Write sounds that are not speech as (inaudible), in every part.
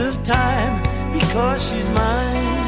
Of time because she's mine.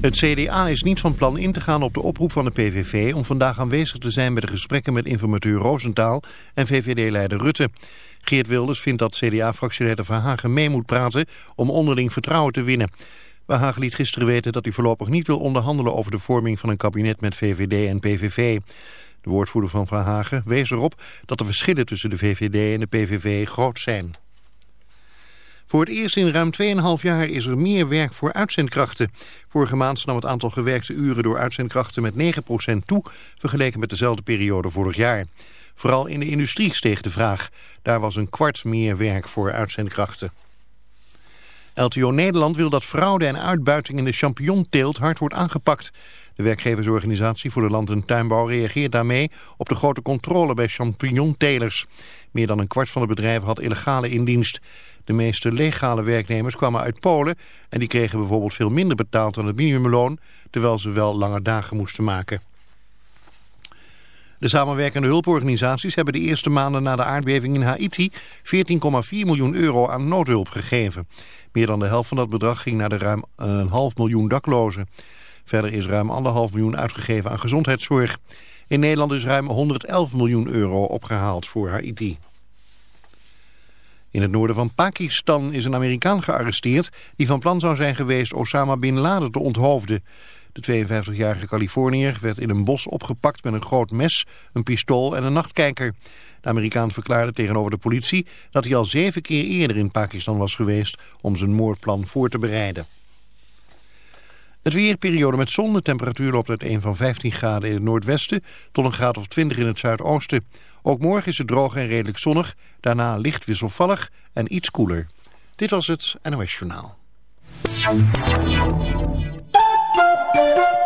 Het CDA is niet van plan in te gaan op de oproep van de PVV... om vandaag aanwezig te zijn bij de gesprekken met informateur Roosentaal en VVD-leider Rutte. Geert Wilders vindt dat CDA-fractieleider Verhagen mee moet praten... om onderling vertrouwen te winnen. Verhagen liet gisteren weten dat hij voorlopig niet wil onderhandelen... over de vorming van een kabinet met VVD en PVV. De woordvoerder van Verhagen wees erop dat de verschillen tussen de VVD en de PVV groot zijn. Voor het eerst in ruim 2,5 jaar is er meer werk voor uitzendkrachten. Vorige maand nam het aantal gewerkte uren door uitzendkrachten met 9% toe... vergeleken met dezelfde periode vorig jaar. Vooral in de industrie steeg de vraag. Daar was een kwart meer werk voor uitzendkrachten. LTO Nederland wil dat fraude en uitbuiting in de champignonteelt hard wordt aangepakt. De werkgeversorganisatie voor de land- en tuinbouw reageert daarmee op de grote controle bij champignontelers. Meer dan een kwart van de bedrijven had illegale indienst. De meeste legale werknemers kwamen uit Polen en die kregen bijvoorbeeld veel minder betaald dan het minimumloon, terwijl ze wel lange dagen moesten maken. De samenwerkende hulporganisaties hebben de eerste maanden na de aardbeving in Haiti 14,4 miljoen euro aan noodhulp gegeven. Meer dan de helft van dat bedrag ging naar de ruim een half miljoen daklozen. Verder is ruim anderhalf miljoen uitgegeven aan gezondheidszorg. In Nederland is ruim 111 miljoen euro opgehaald voor Haiti. In het noorden van Pakistan is een Amerikaan gearresteerd... die van plan zou zijn geweest Osama Bin Laden te onthoofden. De 52-jarige Californiër werd in een bos opgepakt met een groot mes, een pistool en een nachtkijker. De Amerikaan verklaarde tegenover de politie dat hij al zeven keer eerder in Pakistan was geweest om zijn moordplan voor te bereiden. Het weerperiode met zon, de temperatuur loopt uit een van 15 graden in het noordwesten tot een graad of 20 in het zuidoosten. Ook morgen is het droog en redelijk zonnig, daarna licht wisselvallig en iets koeler. Dit was het NOS Journaal.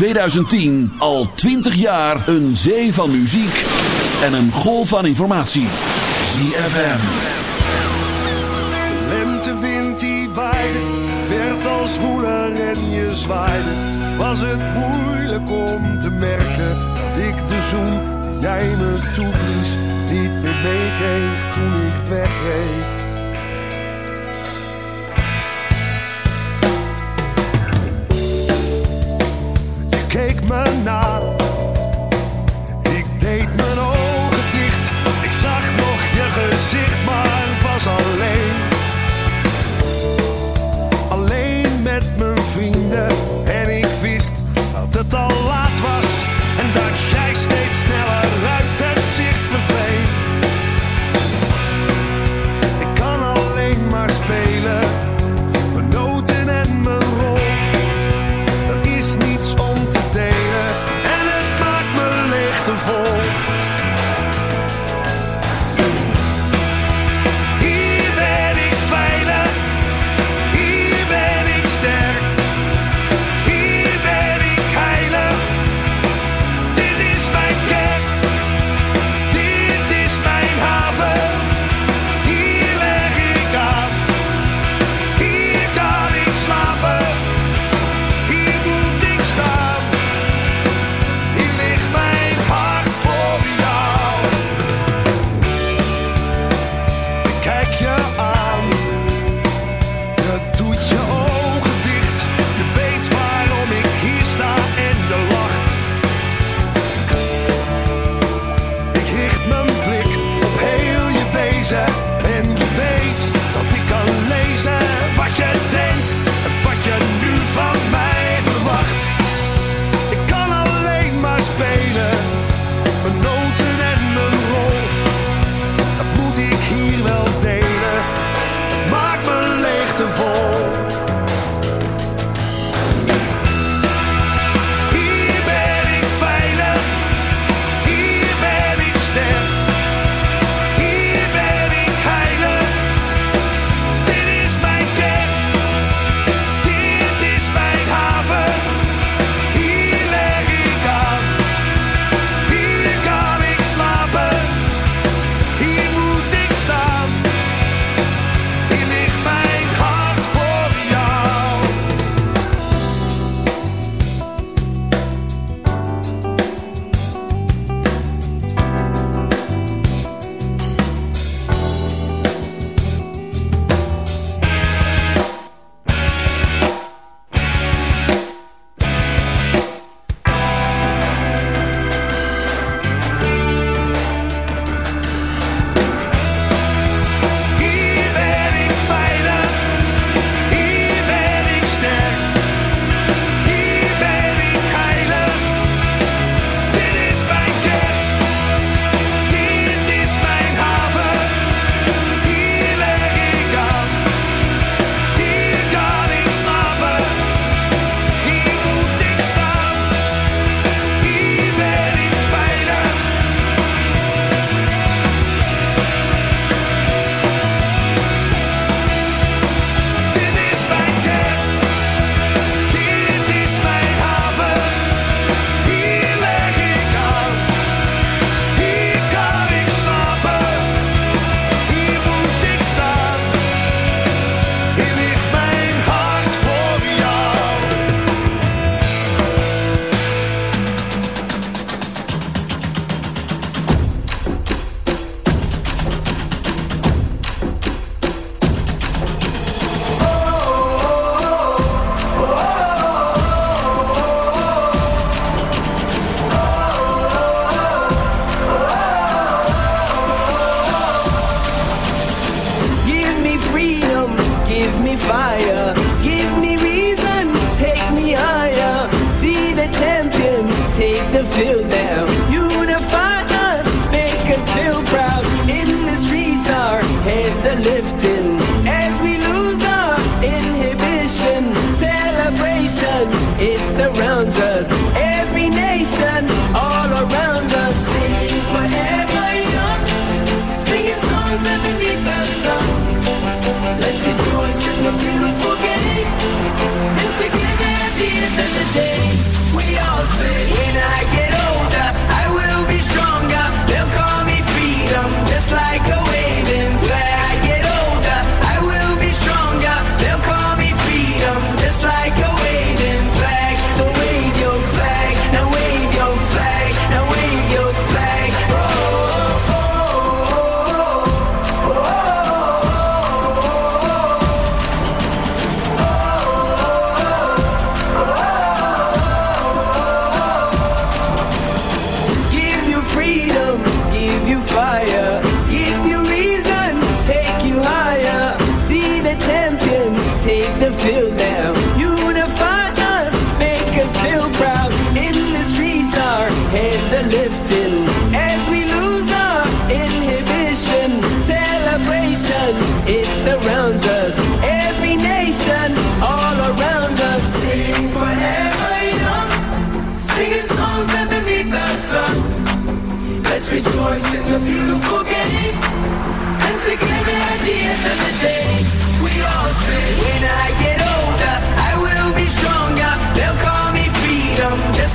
2010 al 20 jaar een zee van muziek en een golf van informatie. ZFM. De lentewind die waaide, werd als moeder en je zwaaide. Was het moeilijk om te merken dat ik de zoen jij me toeblies niet meer meekreeg toen ik wegreed.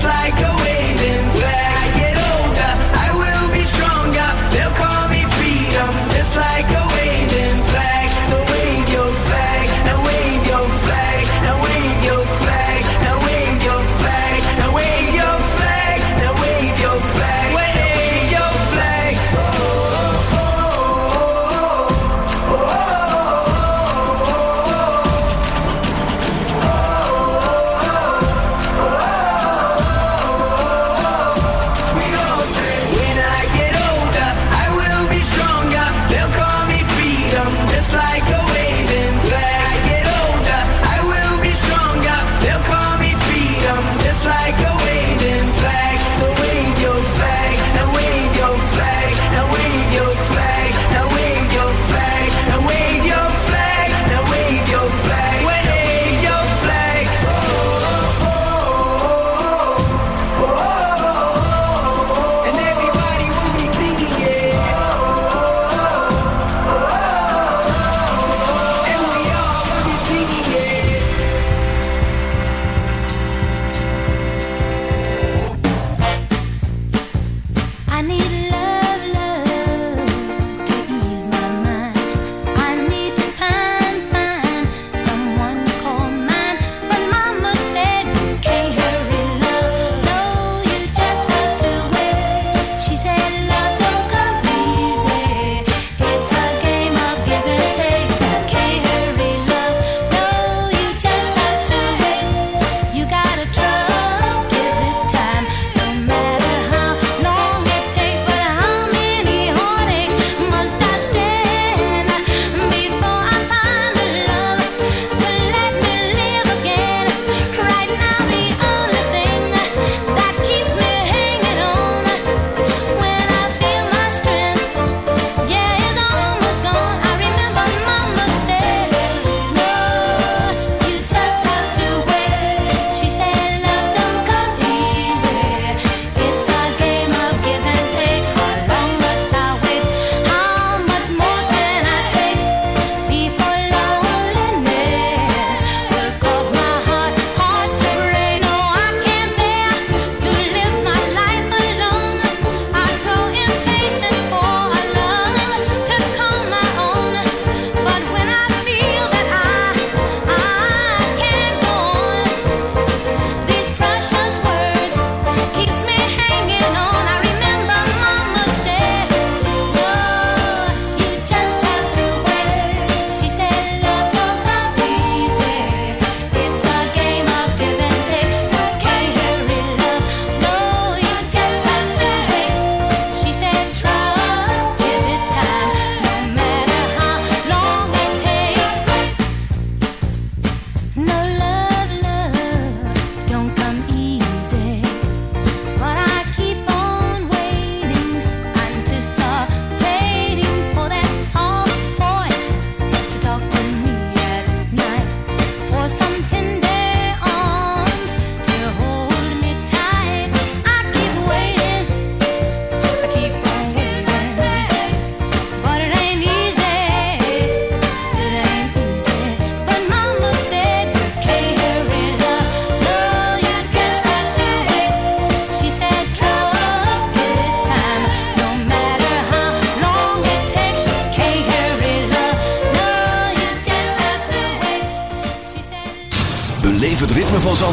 fly go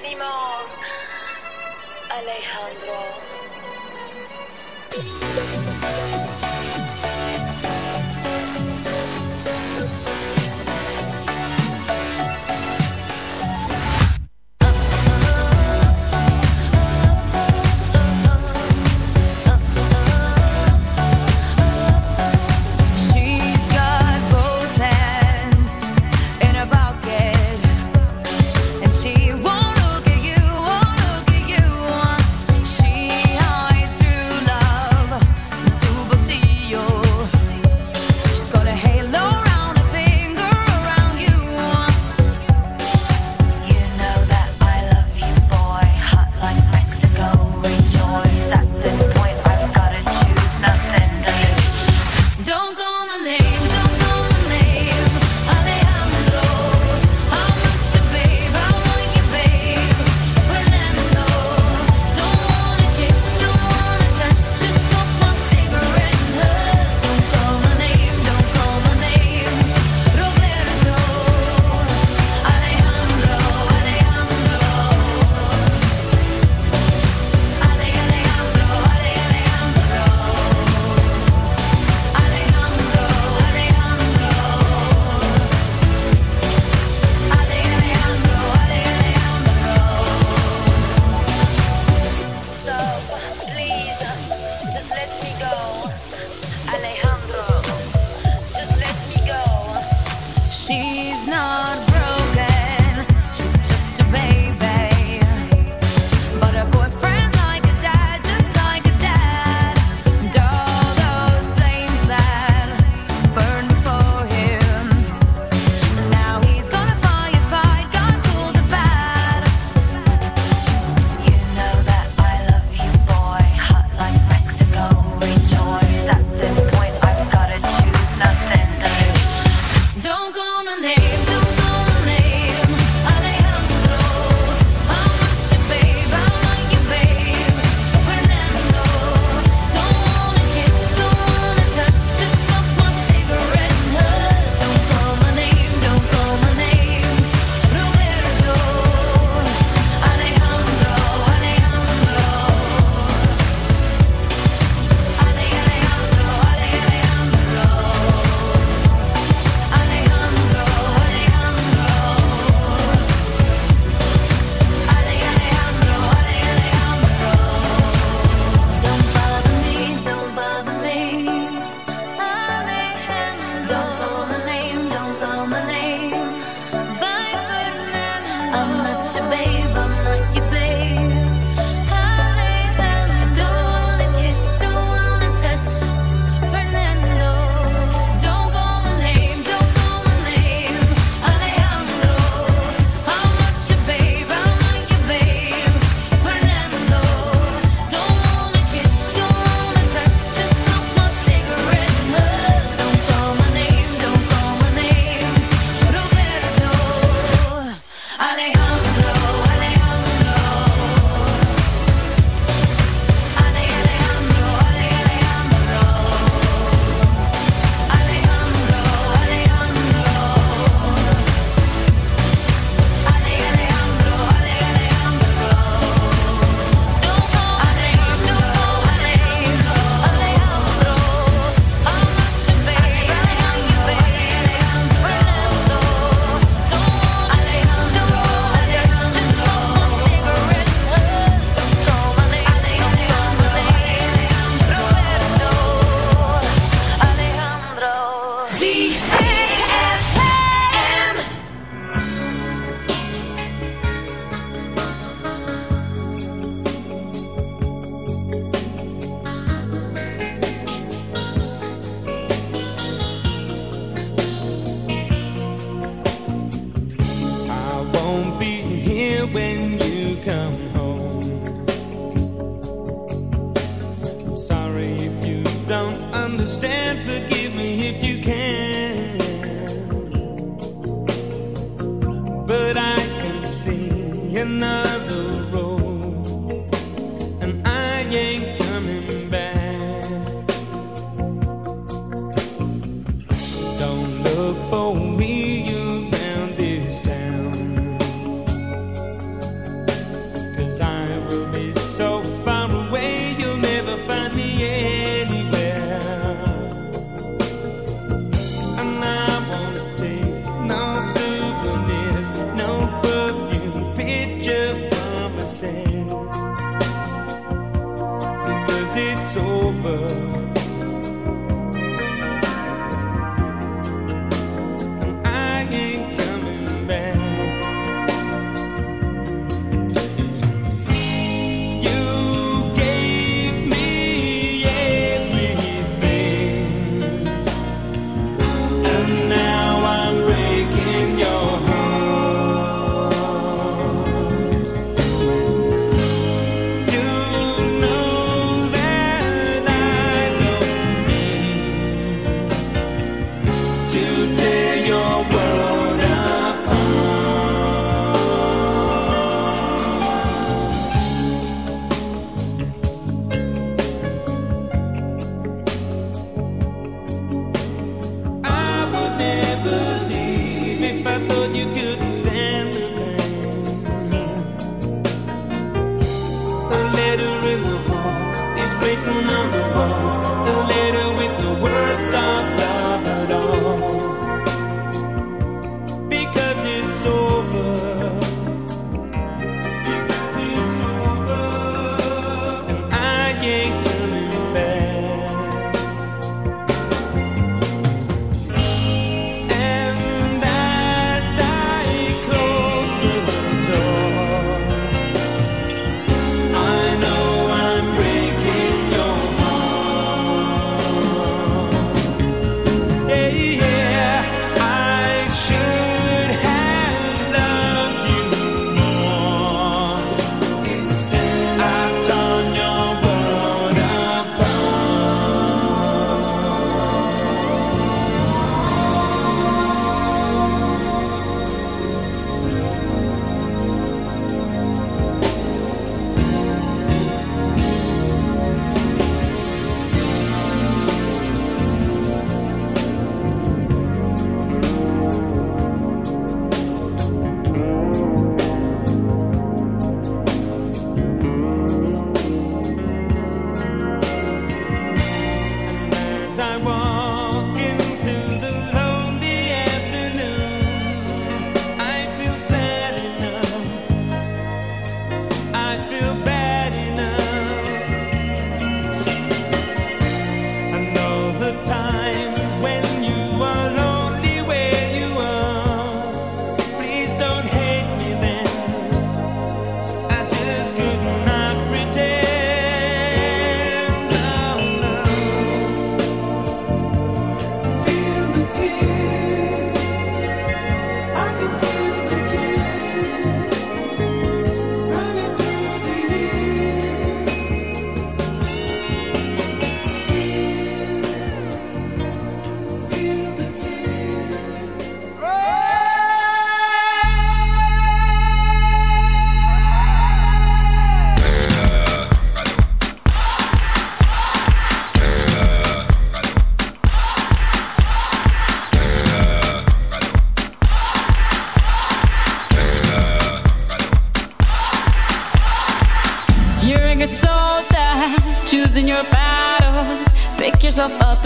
你猫。Another road, and I ain't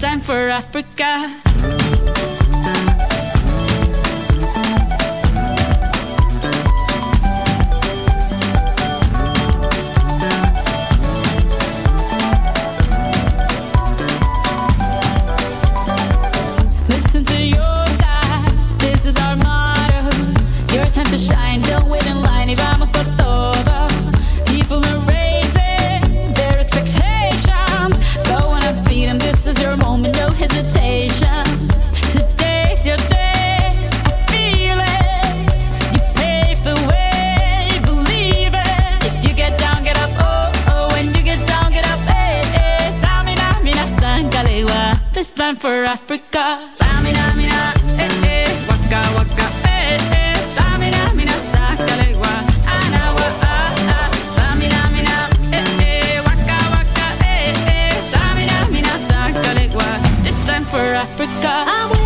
time for Africa. Africa. Samina, mina, eh, eh, waka, waka, eh, eh. Samina, mina, sakalewa, anawa, ah, ah. Samina, mina, eh, eh, waka, waka, eh, eh. Samina, mina, sakalewa. It's time for Africa.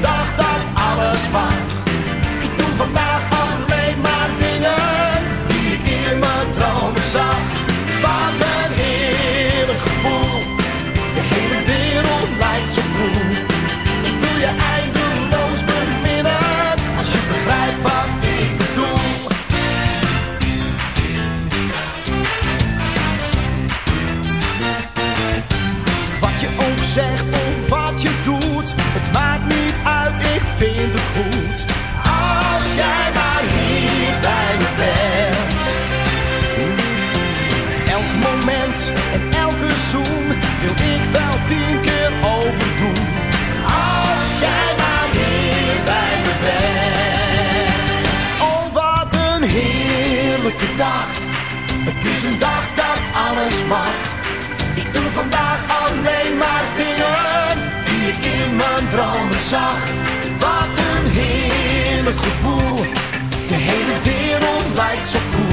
Dacht dat alles was. Ik doe vandaag alleen maar dingen die ik in mijn dromen zag. Wat een heerlijk gevoel, de hele wereld lijkt zo goed.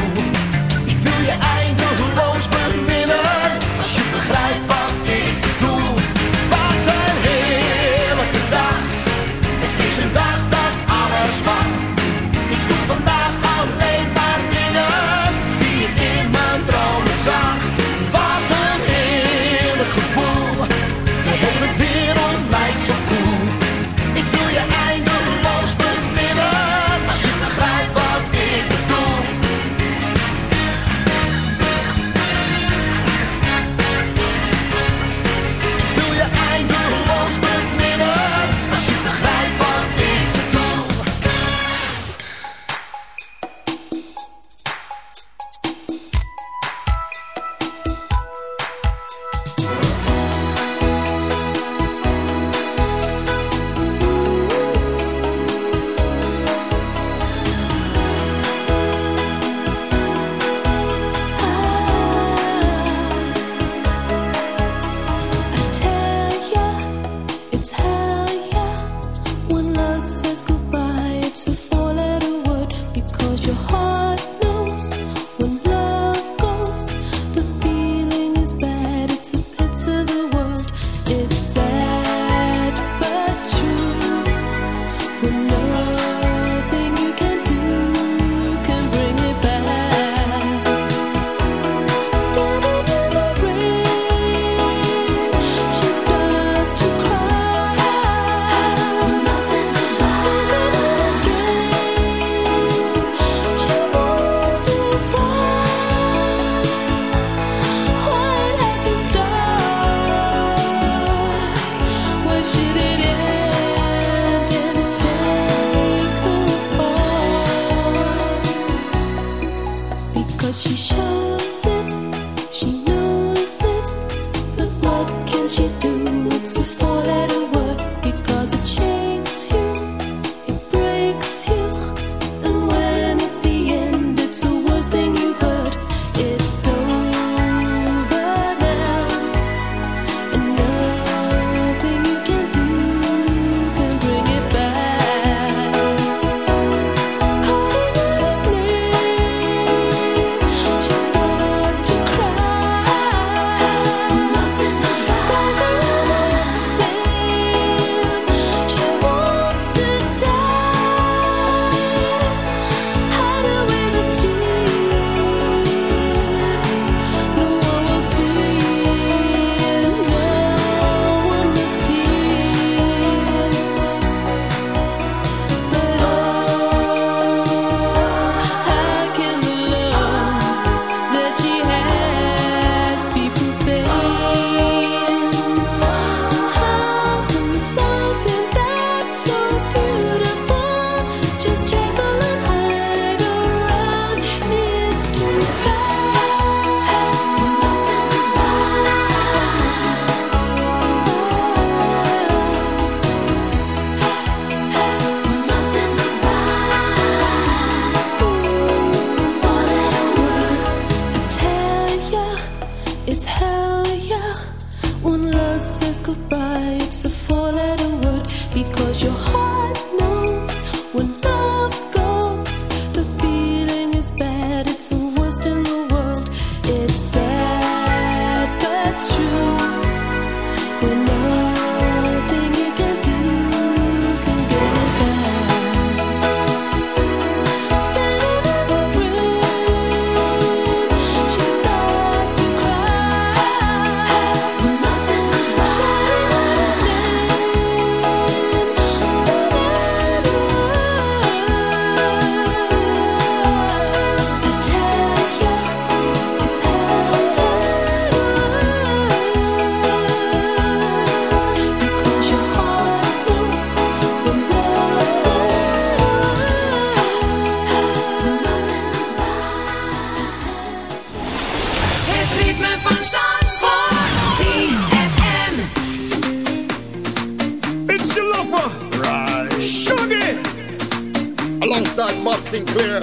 alongside Sinclair,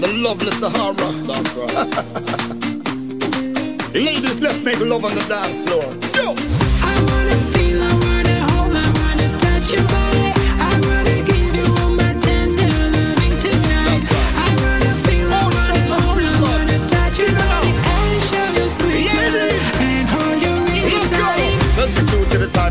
the lovely Sahara. Ladies, (laughs) let's make love on the dance floor. Yo! I wanna feel, I wanna hold, I wanna touch your body.